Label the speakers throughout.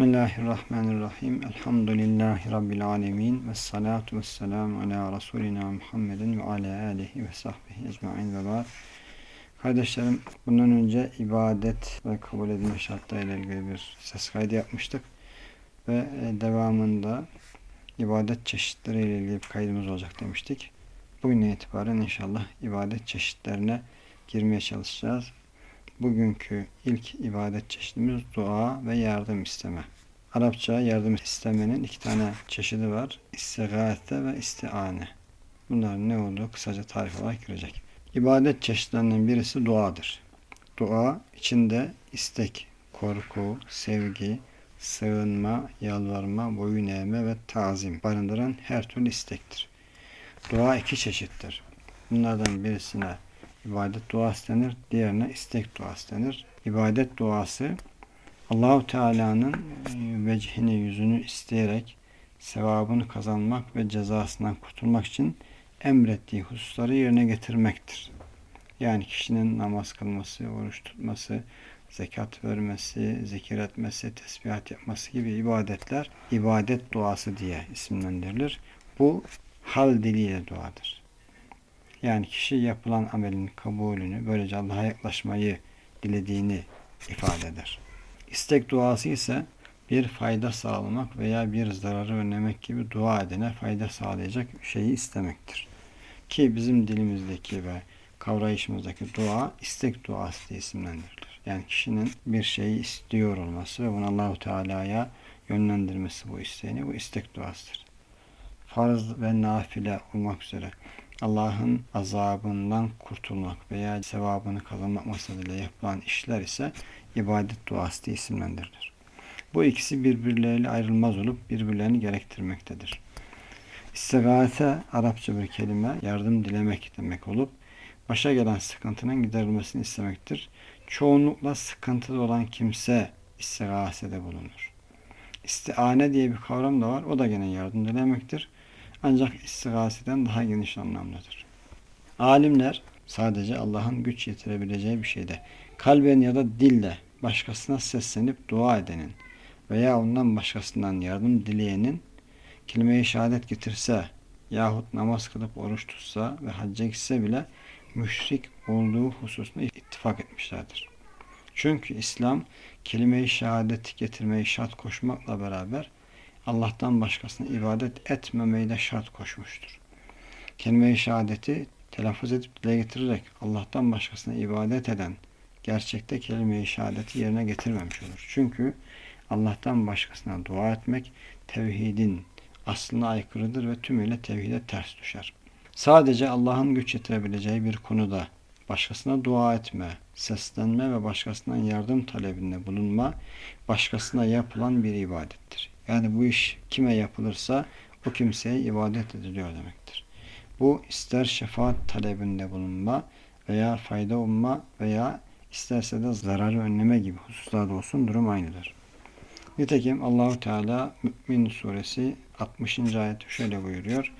Speaker 1: Bismillahirrahmanirrahim. Elhamdülillahi Rabbil alemin. Ve salatu ve selamu ala Resulina Muhammedin ve ala alihi ve sahbihi ecma'in ve ba'd. Kardeşlerim bundan önce ibadet ve kabul edilme şartlarıyla ilgili bir ses kaydı yapmıştık. Ve e, devamında ibadet çeşitleri ile ilgili bir kaydımız olacak demiştik. Bugün itibaren inşallah ibadet çeşitlerine girmeye çalışacağız. Bugünkü ilk ibadet çeşidimiz dua ve yardım isteme. Arapça yardım istemenin iki tane çeşidi var. İstigate ve istiane. Bunların ne olduğu kısaca tarif olarak girecek. İbadet çeşitlerinden birisi duadır. Dua içinde istek, korku, sevgi, sığınma, yalvarma, boyun eğme ve tazim barındıran her türlü istektir. Dua iki çeşittir. Bunlardan birisine ibadet duası denir. Diğerine istek duası denir. İbadet duası Allahu Teala'nın e, vecihini, yüzünü isteyerek sevabını kazanmak ve cezasından kurtulmak için emrettiği hususları yerine getirmektir. Yani kişinin namaz kılması, oruç tutması, zekat vermesi, zikir etmesi, tesbihat yapması gibi ibadetler ibadet duası diye isimlendirilir. Bu hal diliyle duadır. Yani kişi yapılan amelin kabulünü, böylece Allah'a yaklaşmayı dilediğini ifade eder. İstek duası ise bir fayda sağlamak veya bir zararı önlemek gibi dua edene fayda sağlayacak şeyi istemektir. Ki bizim dilimizdeki ve kavrayışımızdaki dua istek duası diye isimlendirilir. Yani kişinin bir şeyi istiyor olması ve bunu Allahu Teala'ya yönlendirmesi bu isteğini bu istek duasıdır. Farz ve nafile olmak üzere Allah'ın azabından kurtulmak veya sevabını kazanmak maksadıyla yapılan işler ise ibadet duası diye isimlendirilir. Bu ikisi birbirleriyle ayrılmaz olup birbirlerini gerektirmektedir. İstigate Arapça bir kelime yardım dilemek demek olup başa gelen sıkıntının giderilmesini istemektir. Çoğunlukla sıkıntılı olan kimse istigasede bulunur. İstiane diye bir kavram da var. O da gene yardım dilemektir. Ancak istigaseden daha geniş anlamdadır. Alimler sadece Allah'ın güç yetirebileceği bir şeyde kalben ya da dille başkasına seslenip dua edenin veya ondan başkasından yardım dileyenin kelime-i şehadet getirse yahut namaz kılıp oruç tutsa ve hacca gitse bile müşrik olduğu hususunda ittifak etmişlerdir. Çünkü İslam kelime-i şehadet getirmeyi şart koşmakla beraber Allah'tan başkasına ibadet etmemeyi de şart koşmuştur. Kelime-i şehadeti telaffuz edip dile getirerek Allah'tan başkasına ibadet eden gerçekte kelime-i şehadeti yerine getirmemiş olur. Çünkü Allah'tan başkasına dua etmek tevhidin aslına aykırıdır ve tümüyle tevhide ters düşer. Sadece Allah'ın güç yetirebileceği bir konuda başkasına dua etme, seslenme ve başkasından yardım talebinde bulunma başkasına yapılan bir ibadettir. Yani bu iş kime yapılırsa o kimseye ibadet ediliyor demektir. Bu ister şefaat talebinde bulunma veya fayda umma veya isterse de zararı önleme gibi hususlarda olsun durum aynıdır. Nitekim Allahu Teala Mü'min suresi 60. ayet şöyle buyuruyor.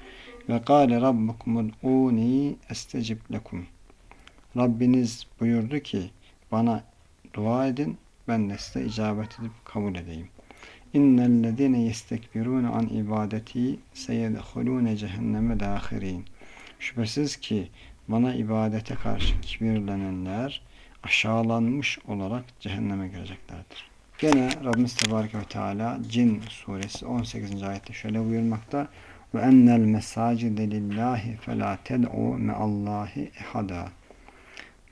Speaker 1: Ve kâle rabbukum ud'ûni estecib lekum. Rabbiniz buyurdu ki bana dua edin ben de size icabet edip kabul edeyim. İnnellezîne yestekbirûne an ibadeti seyedhulûne cehenneme dâhirîn. Şüphesiz ki bana ibadete karşı kibirlenenler aşağılanmış olarak cehenneme gireceklerdir. Gene Rabbimiz Tebarek ve Teala Cin suresi 18. ayette şöyle buyurmakta ve ennel mesacide lillahi felâ ted'u meallahi ehada.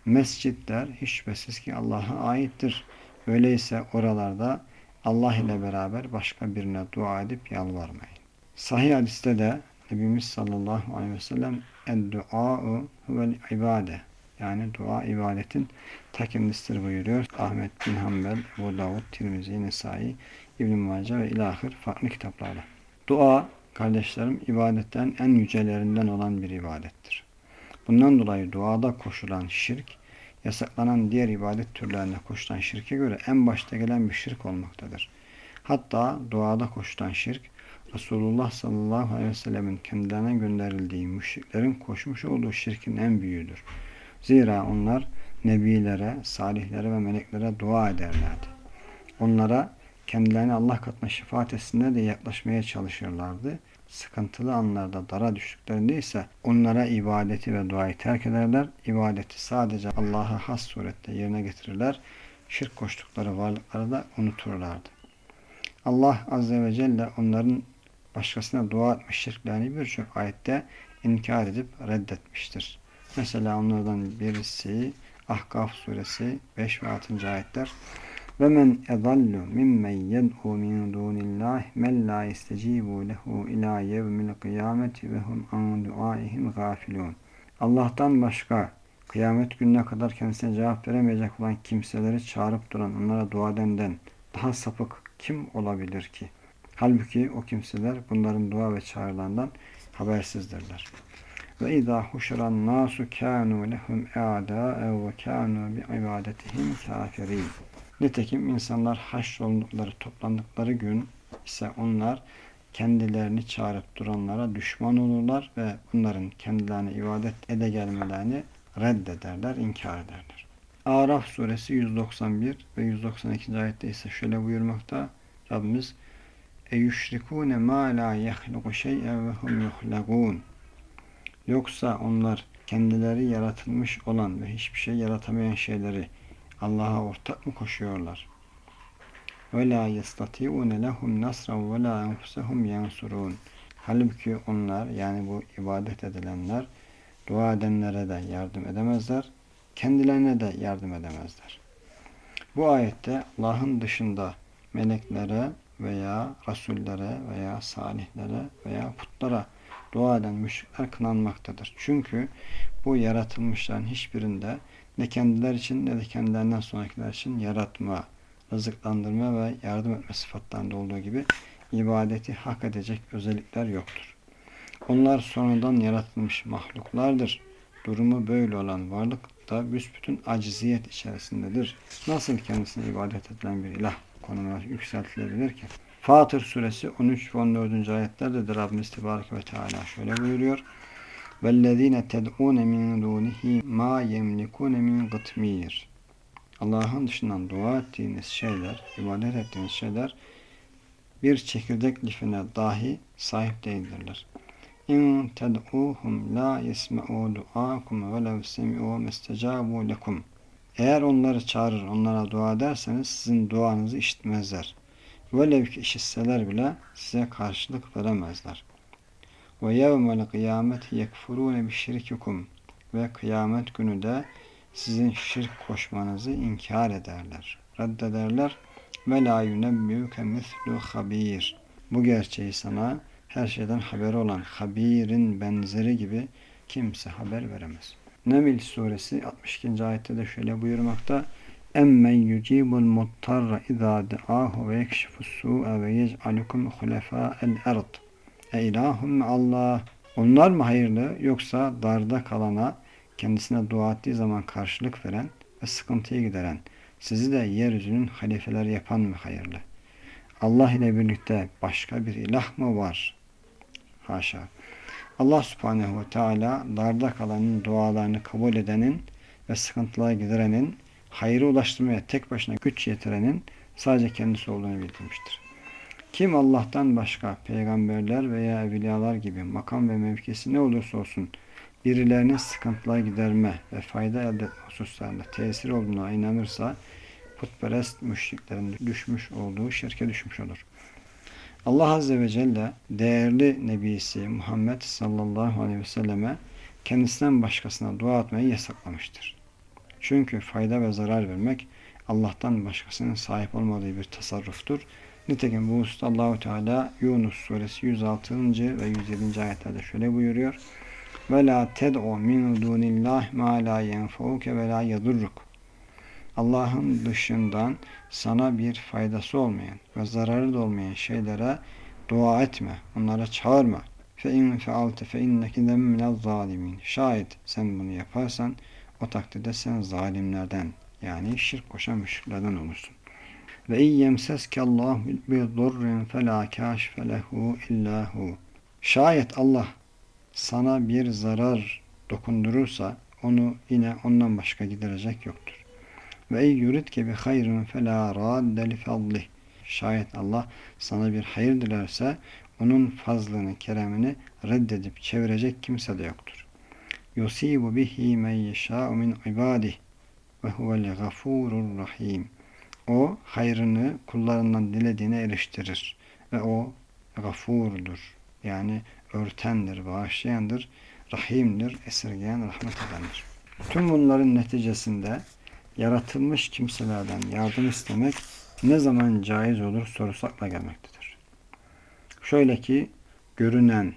Speaker 1: Mescitler hiç şüphesiz ki Allah'a aittir. Öyleyse oralarda Allah ile beraber başka birine dua edip yalvarmayın. Sahih hadiste de Nebimiz sallallahu aleyhi ve sellem en-dua'u huvel ibade yani dua ibadetin ta kendisidir buyuruyor. Ahmet bin Hanbel, Ebu Davud, Tirmizi, Nesai, İbn-i Mace ve ilahir farklı kitaplarda. Dua kardeşlerim ibadetten en yücelerinden olan bir ibadettir. Bundan dolayı duada koşulan şirk yasaklanan diğer ibadet türlerine koşulan şirke göre en başta gelen bir şirk olmaktadır. Hatta duada koşulan şirk, Resulullah sallallahu aleyhi ve sellemin kendilerine gönderildiği müşriklerin koşmuş olduğu şirkin en büyüğüdür. Zira onlar nebilere, salihlere ve meleklere dua ederlerdi. Onlara kendilerine Allah katına şefaat etsinler diye yaklaşmaya çalışırlardı. Sıkıntılı anlarda dara düştüklerinde ise onlara ibadeti ve duayı terk ederler. İbadeti sadece Allah'a has surette yerine getirirler. Şirk koştukları varlıkları da unuturlardı. Allah Azze ve Celle onların başkasına dua etmiş şirklerini birçok ayette inkar edip reddetmiştir. Mesela onlardan birisi Ahkaf suresi 5 ve 6. ayetler ve men edallu mimmen yed'u min dunillah men la yestecibu lehu ila yevmil kıyameti ve hum an duaihim gafilun. Allah'tan başka kıyamet gününe kadar kendisine cevap veremeyecek olan kimseleri çağırıp duran, onlara dua edenden daha sapık kim olabilir ki? Halbuki o kimseler bunların dua ve çağrılarından habersizdirler. Ve izâ huşran nasu kânû lehum a'dâ'e ve kânû bi ibadetihim kâfirîn. Nitekim insanlar haşrolundukları, toplandıkları gün ise onlar kendilerini çağırıp duranlara düşman olurlar ve bunların kendilerine ibadet ede gelmelerini reddederler, inkar ederler. Araf suresi 191 ve 192. ayette ise şöyle buyurmakta Rabbimiz mâ lâ yehluku şey'e ve hum yuhlagûn Yoksa onlar kendileri yaratılmış olan ve hiçbir şey yaratamayan şeyleri Allah'a ortak mı koşuyorlar? Yestati'une lehum nasran ve la enfusehum yansurun. Halbuki onlar yani bu ibadet edilenler dua edenlere de yardım edemezler. Kendilerine de yardım edemezler. Bu ayette Allah'ın dışında meleklere veya rasullere veya salihlere veya putlara dua eden müşrikler kınanmaktadır. Çünkü bu yaratılmışların hiçbirinde ne kendiler için ne de kendilerinden sonrakiler için yaratma, rızıklandırma ve yardım etme sıfatlarında olduğu gibi ibadeti hak edecek özellikler yoktur. Onlar sonradan yaratılmış mahluklardır. Durumu böyle olan varlık da büsbütün aciziyet içerisindedir. Nasıl kendisine ibadet edilen bir ilah konumuna yükseltilebilir ki? Fatır suresi 13 ve 14. ayetlerde de Rabbimiz Tebarek ve Teala şöyle buyuruyor. وَالَّذ۪ينَ تَدْعُونَ مِنْ دُونِهِ مَا يَمْلِكُونَ مِنْ قِطْمِيرٍ Allah'ın dışından dua ettiğiniz şeyler, ibadet ettiğiniz şeyler bir çekirdek lifine dahi sahip değildirler. İn ted'uhum la yesme'u du'akum ve lev semi'u mestecabu lekum. Eğer onları çağırır, onlara dua ederseniz sizin duanızı işitmezler. Velev ki işitseler bile size karşılık veremezler. Ve yevmel kıyameti yekfurune bi şirkikum. Ve kıyamet günü de sizin şirk koşmanızı inkar ederler. Reddederler. Ve la yunebbüke mislu habir. Bu gerçeği sana her şeyden haberi olan habirin benzeri gibi kimse haber veremez. Neml suresi 62. ayette de şöyle buyurmakta. Emmen yucibul muttarra izâ de'âhu ve yekşifus su'e ve yec'alukum hulefâ'el erd. E Allah. Onlar mı hayırlı yoksa darda kalana kendisine dua ettiği zaman karşılık veren ve sıkıntıyı gideren, sizi de yeryüzünün halifeleri yapan mı hayırlı? Allah ile birlikte başka bir ilah mı var? Haşa. Allah subhanehu ve teala darda kalanın dualarını kabul edenin ve sıkıntıları giderenin, hayrı ulaştırmaya tek başına güç yetirenin sadece kendisi olduğunu bildirmiştir. Kim Allah'tan başka peygamberler veya evliyalar gibi makam ve mevkisi ne olursa olsun birilerinin sıkıntılar giderme ve fayda elde etme hususlarında tesir olduğuna inanırsa putperest müşriklerin düşmüş olduğu şirke düşmüş olur. Allah Azze ve Celle değerli Nebisi Muhammed sallallahu aleyhi ve selleme kendisinden başkasına dua etmeyi yasaklamıştır. Çünkü fayda ve zarar vermek Allah'tan başkasının sahip olmadığı bir tasarruftur. Nitekim bu hususta Allahu Teala Yunus suresi 106. ve 107. ayetlerde şöyle buyuruyor. Ve la ted'u min dunillah ma la yenfauke ve. Allah'ın dışından sana bir faydası olmayan ve zararı da olmayan şeylere dua etme, onlara çağırma. Fe in fealte fe inneke minel zalimin. Şayet sen bunu yaparsan o takdirde sen zalimlerden yani şirk koşan müşriklerden olursun. Ve iyyemseske Allah bi durrin fela kâşfe lehu illa hu. Şayet Allah sana bir zarar dokundurursa onu yine ondan başka giderecek yoktur. Ve ey yuridke bi hayrun fela radde li fadlih. Şayet Allah sana bir hayır dilerse onun fazlını, keremini reddedip çevirecek kimse de yoktur. Yusibu bihi men yeşâ'u min ibadih ve huvel gafurur rahim. O hayrını kullarından dilediğine eriştirir ve o gafurdur. Yani örtendir, bağışlayandır, rahimdir, esirgeyen, rahmet edendir. Tüm bunların neticesinde yaratılmış kimselerden yardım istemek ne zaman caiz olur sorusu akla gelmektedir. Şöyle ki görünen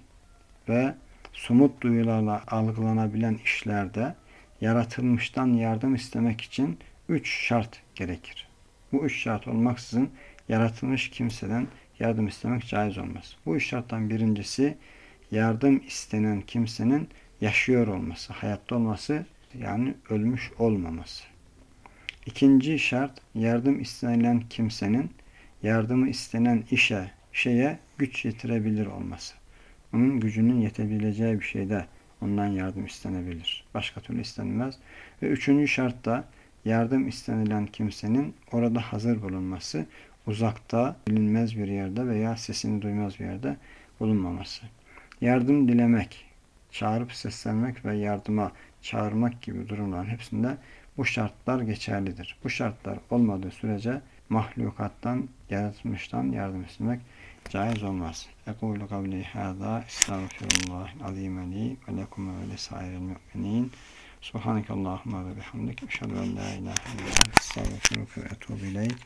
Speaker 1: ve somut duyularla algılanabilen işlerde yaratılmıştan yardım istemek için üç şart gerekir. Bu üç şart olmaksızın yaratılmış kimseden yardım istemek caiz olmaz. Bu üç şarttan birincisi yardım istenen kimsenin yaşıyor olması, hayatta olması yani ölmüş olmaması. İkinci şart yardım istenilen kimsenin yardımı istenen işe, şeye güç yetirebilir olması. Onun gücünün yetebileceği bir şeyde ondan yardım istenebilir. Başka türlü istenmez. Ve üçüncü şart da yardım istenilen kimsenin orada hazır bulunması, uzakta, bilinmez bir yerde veya sesini duymaz bir yerde bulunmaması. Yardım dilemek, çağırıp seslenmek ve yardıma çağırmak gibi durumların hepsinde bu şartlar geçerlidir. Bu şartlar olmadığı sürece mahlukattan, yaratılmıştan yardım istemek caiz olmaz. Ekulu kavli hâzâ estağfirullah azîme li ve lekum ve lisairil mu'minin. Subhanakallahumma ve bihamdik. Eşhedü en la ilahe illa ente estağfiruke ve etûbü ileyk.